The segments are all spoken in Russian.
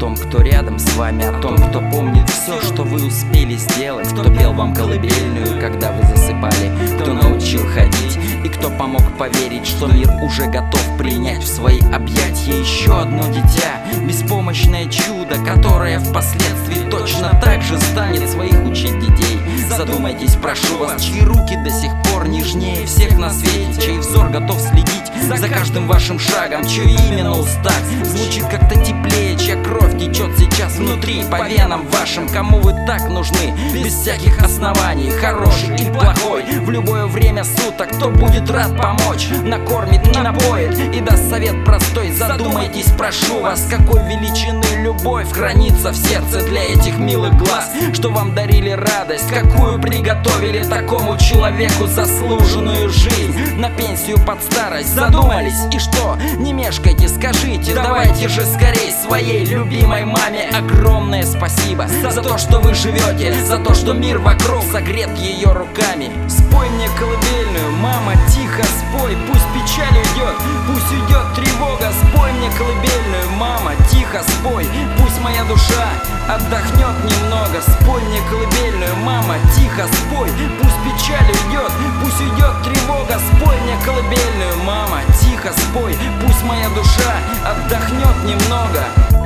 том, кто рядом с вами О том, кто помнит все, что вы успели сделать Кто пел вам колыбельную, когда вы засыпали Кто научил ходить и кто помог поверить Что мир уже готов принять в свои объятия Еще одно дитя, беспомощное чудо Которое впоследствии точно так же станет своих учить детей. Задумайтесь, прошу вас, чьи руки до сих пор нежнее всех на свете Чей взор готов следить за каждым вашим шагом Чье имя на устах звучит как-то теплее кровь течет сейчас внутри по венам вашим. Кому вы так нужны, без всяких оснований. Хороший любое время суток. Кто будет рад помочь, накормит и напоит И даст совет простой, задумайтесь, прошу вас Какой величины любовь хранится в сердце для этих милых глаз Что вам дарили радость, какую приготовили такому человеку заслуженную жизнь. На пенсию под старость задумались и что? Не мешкайте, скажите, давайте же скорей своей любимой маме Огромное спасибо за то, что вы живете За то, что мир вокруг согрет ее руками. Спой мне колыбельную, мама, тихо спой Пусть печаль уйдет, пусть уйдет тревога. Спой мне колыбельную, мама, тихо спой Пусть моя душа отдохнет немного. Спой мне колыбельную, мама, тихо спой Пусть печаль уйдет, пусть уйдет тревога. Спой мне колыбельную, мама, тихо спой Пусть моя душа отдохнет немного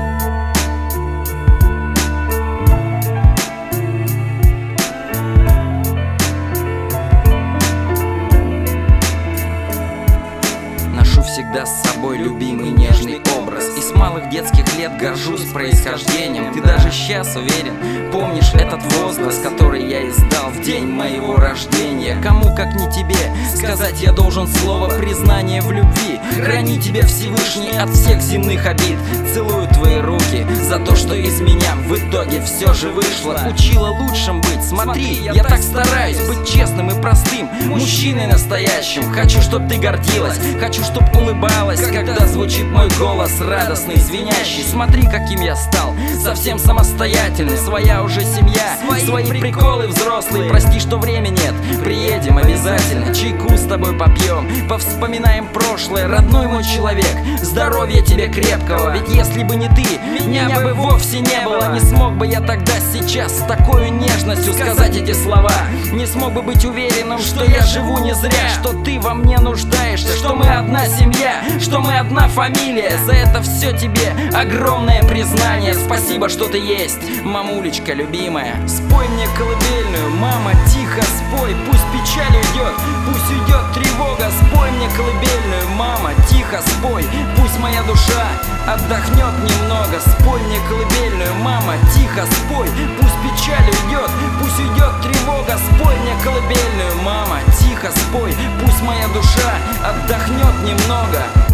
всегда с собой любимый нежный образ. И с малых детских лет горжусь происхождением. Ты даже сейчас уверен, помнишь этот возглас Который я издал в день моего рождения. Кому как не тебе сказать я должен слово признания в любви. Храни тебя Всевышний от всех земных обид. Целую твои руки за то, что из меня в итоге все же вышло. Учила лучшим быть, смотри, я так стараюсь быть честным и простым. Мужчиной настоящим, хочу, чтоб ты гордилась. Хочу, чтоб улыбалась, когда звучит мой голос Радостный, звенящий, смотри, каким я стал Совсем самостоятельный, своя уже семья Свои приколы взрослые, прости, что время нет Приедем обязательно, чайку с тобой попьем Повспоминаем прошлое, родной мой человек Здоровья тебе крепкого, ведь если бы не ты Меня бы вовсе не было. Не смог бы я тогда сейчас с такой нежностью сказать эти слова. Не смог бы быть уверенным, что я живу не зря Что ты во мне нуждаешься, что мы одна семья Что мы одна фамилия. За это все тебе огромное признание. Спасибо, что ты есть, мамулечка любимая. Спой мне колыбельную, мама, тихо спой. Пусть печаль уйдет, пусть уйдет тревога. Спой мне колыбельную, мама, тихо спой. Пусть моя душа отдохнет немного. Спой мне колыбельную, мама, тихо спой. Пусть печаль уйдет, пусть уйдет тревога Спой мне колыбельную, мама, тихо спой. Пусть моя душа отдохнет немного